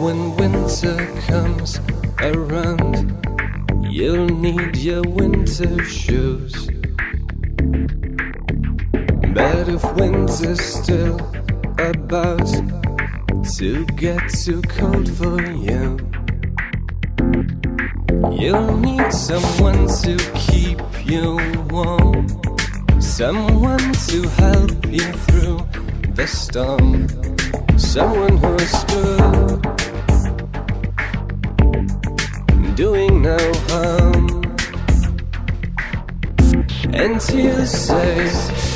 when winter comes around, you'll need your winter shoes. But if winter's still about to get too cold for you, you'll need someone to keep you warm, someone to help you through the storm, someone who's true, doing no harm. And you say,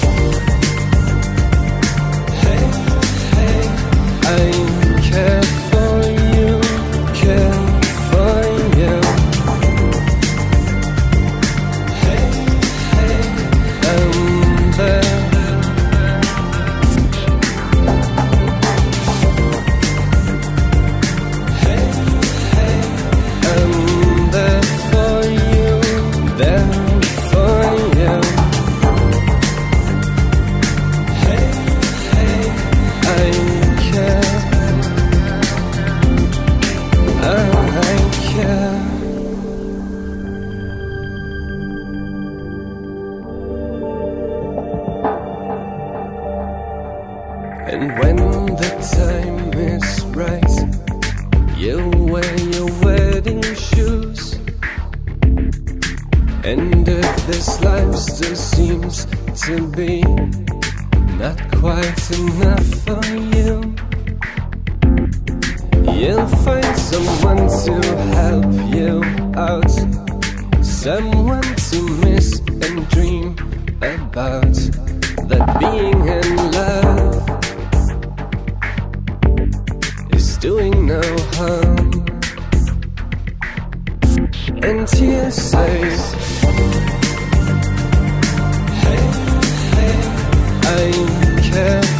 be not quite enough for you, you'll find someone to help you out, someone to miss and dream about. That being in love is doing no harm. And you say, I care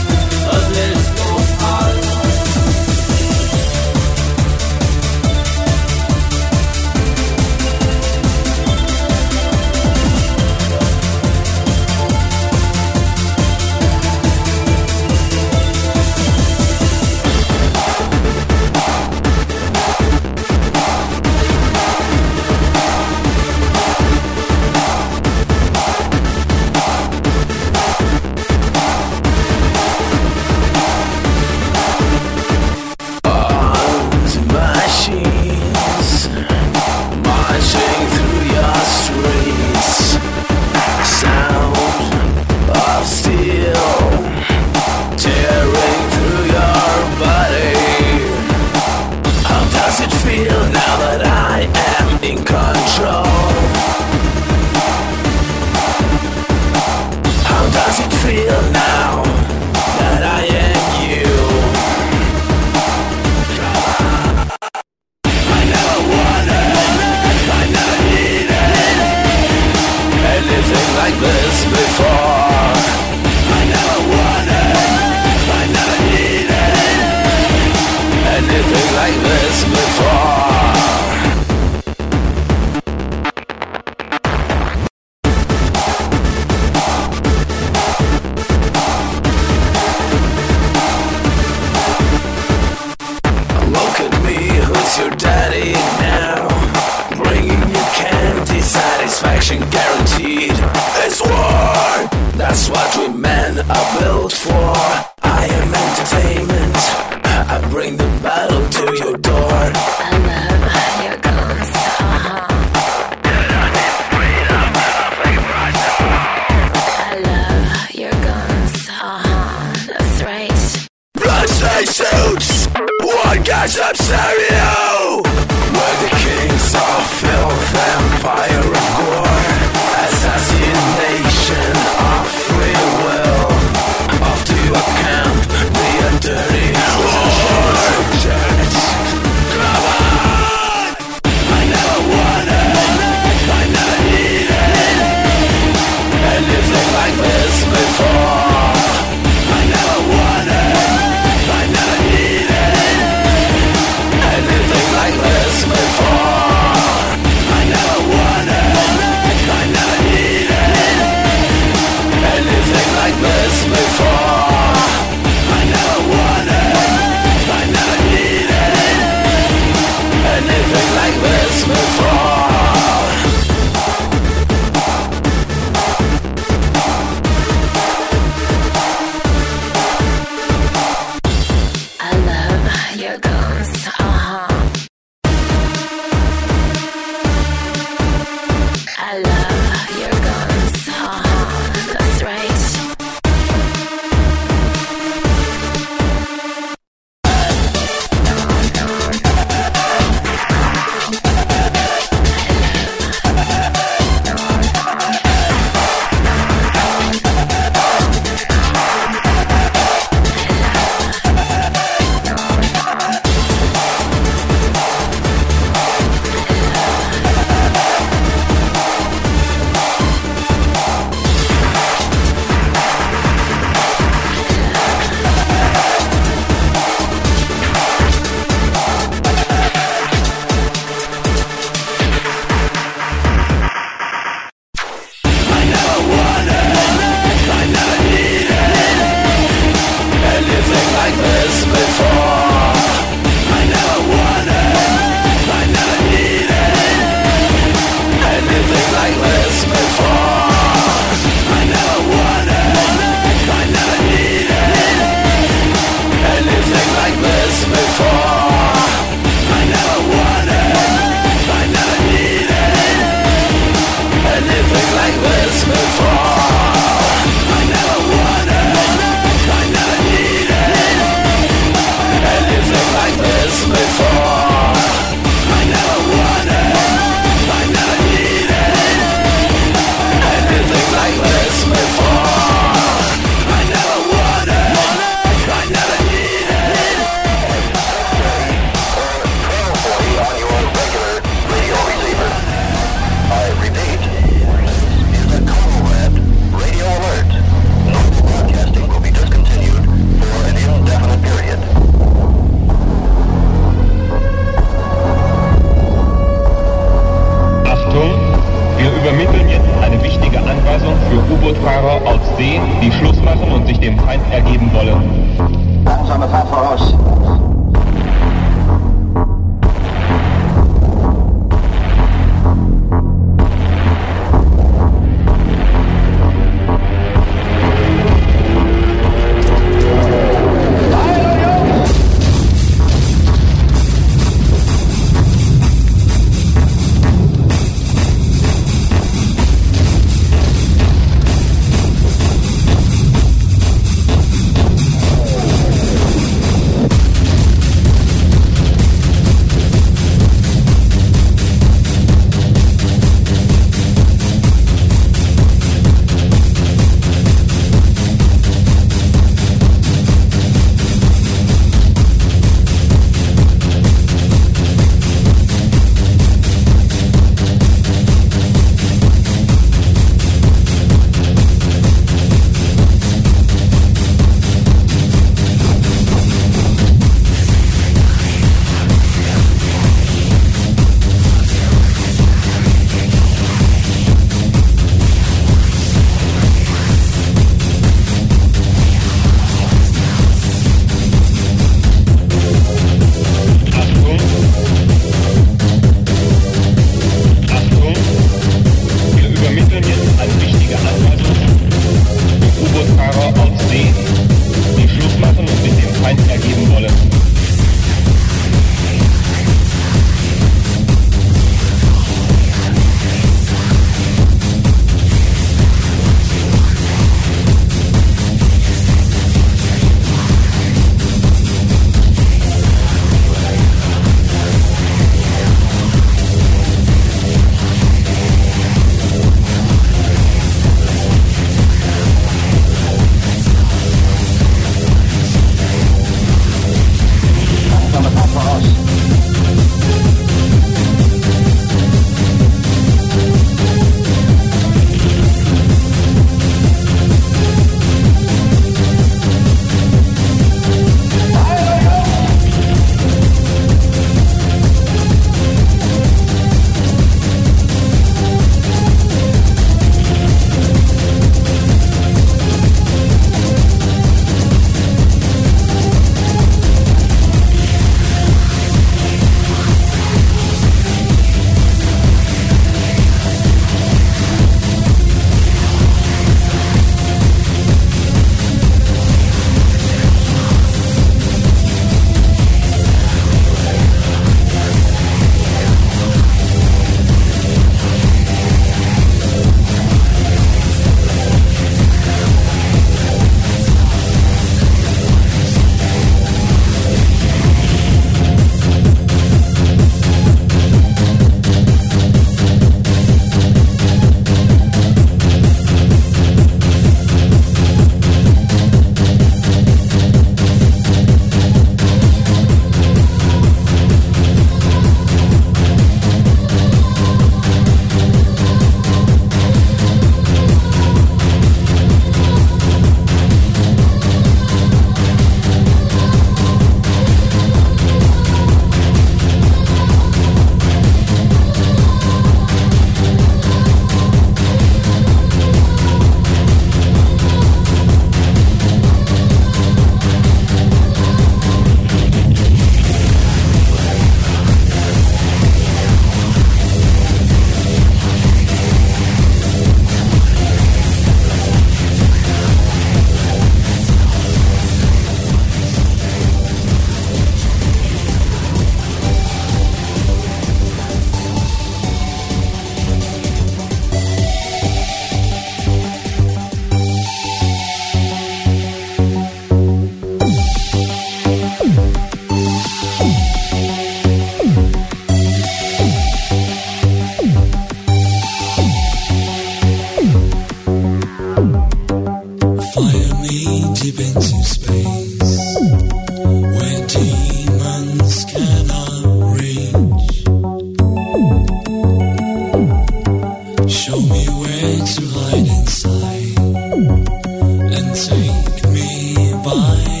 me by.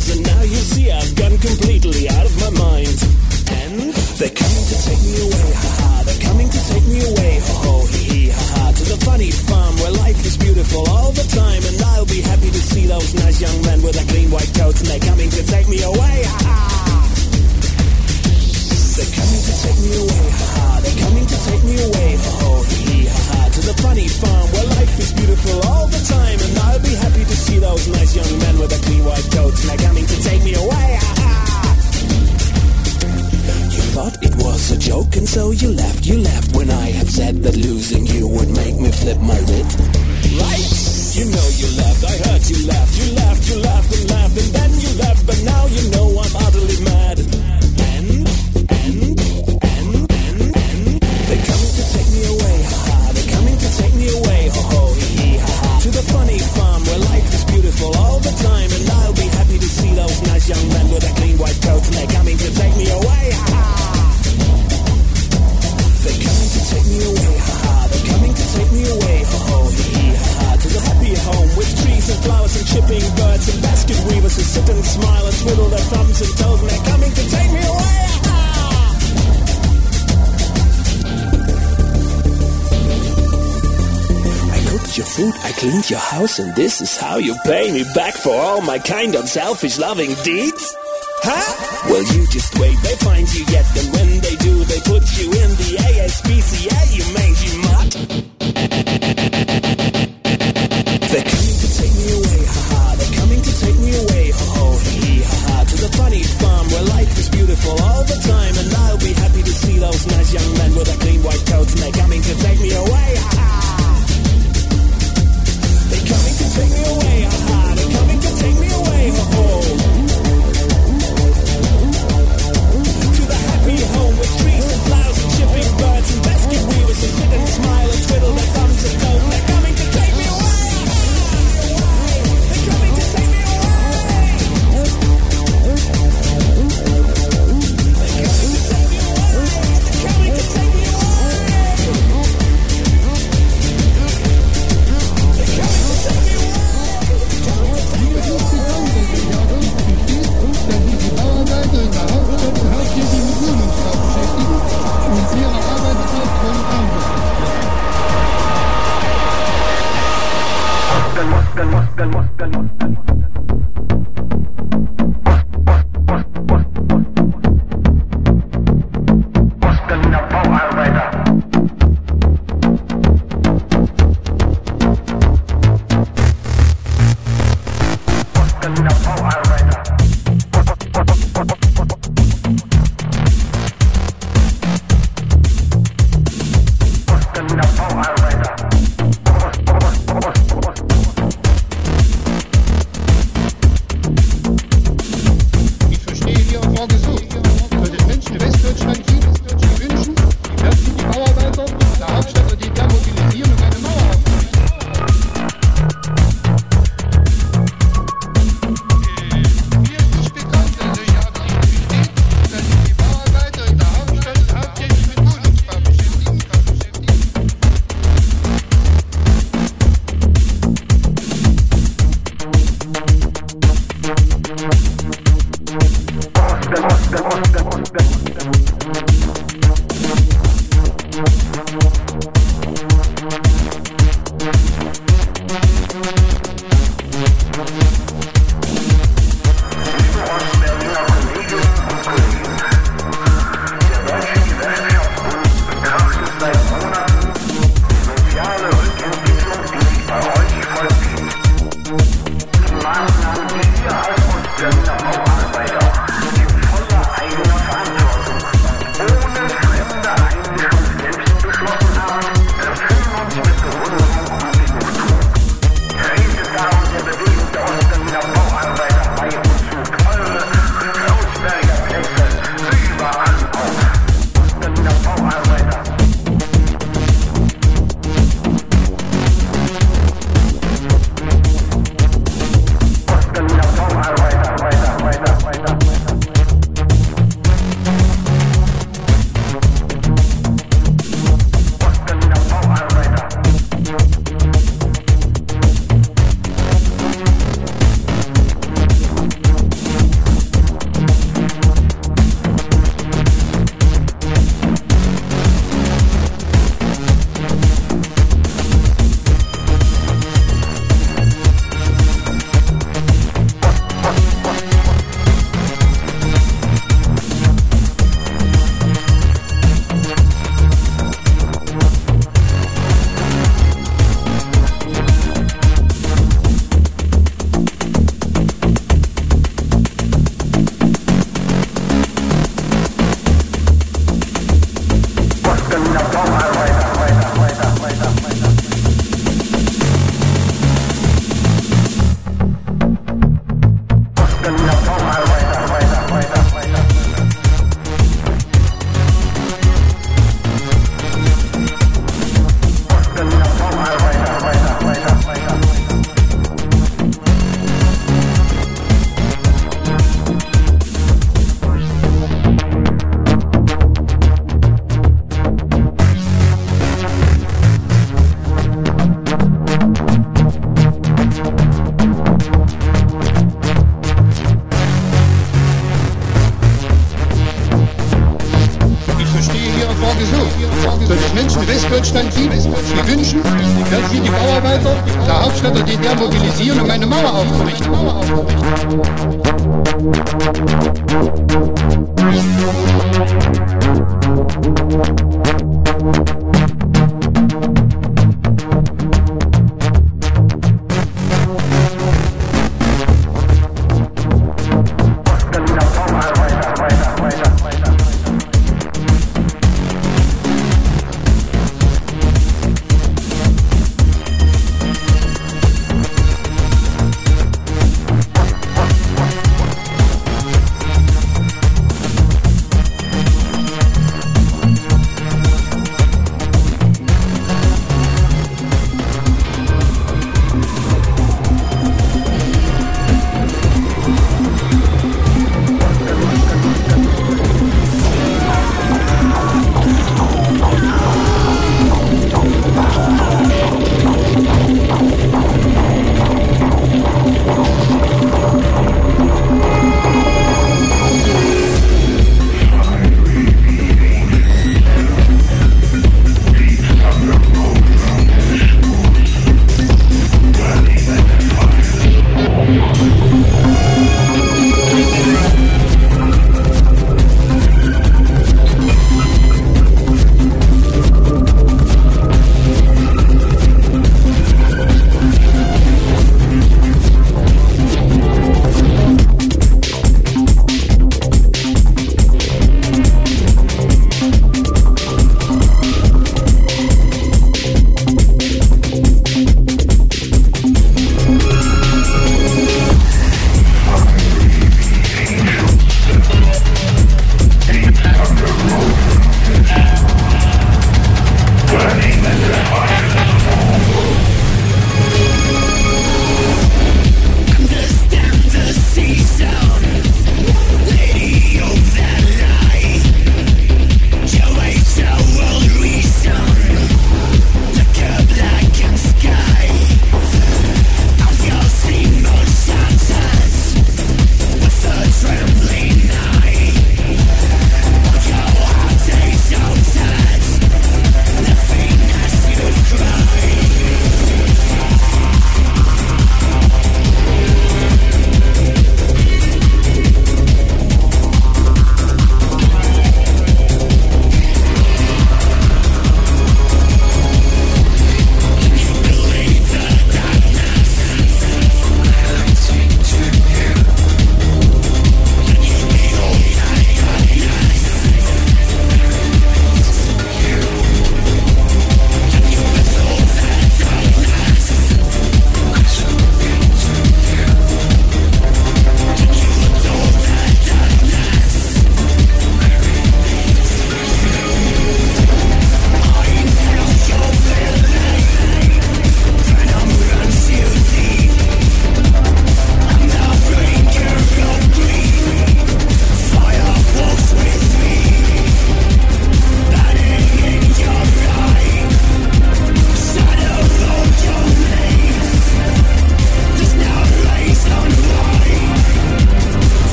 hours and now you see I've gone completely out of my mind. And they're coming to take me away, haha. They're coming to take me away, ho ho, hee hee, haha. To the funny farm where life is beautiful all the time, and I'll be happy to see those nice young men with their clean white coats, and they're coming to take me away, haha. They're coming to take me away, ha-ha. They're coming to take me away, ho-ho, hee ha-ha. To the funny farm where life is beautiful all the time. And I'll be happy to see those nice young men with their clean white coats. They're coming to take me away, ha-ha. You thought it was a joke and so you left. you left when I have said that losing you would make me flip my writ. Right? You know you left. I heard you left. you laughed, you laughed and laughed and then you left. but now you know I'm utterly mad. chipping birds and basket weavers who sit and smile and twiddle their thumbs and toes and they're coming to take me away. I cooked your food, I cleaned your house, and this is how you pay me back for all my kind, unselfish, loving deeds? Huh? Well, you just wait, they find you yet, and when they do, they put you in the ASPCA, you mangy mutt. Beautiful all the time, and I'll be happy to see those nice young men with their clean white coats, and they're coming to take me away, haha. They're coming to take me away, haha, they're coming to take me away, ho ho. To the happy home with trees and flowers and shipping birds and basket weavers who sit and smile del, del, del, del, del,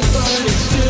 desaparecer.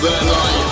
the light.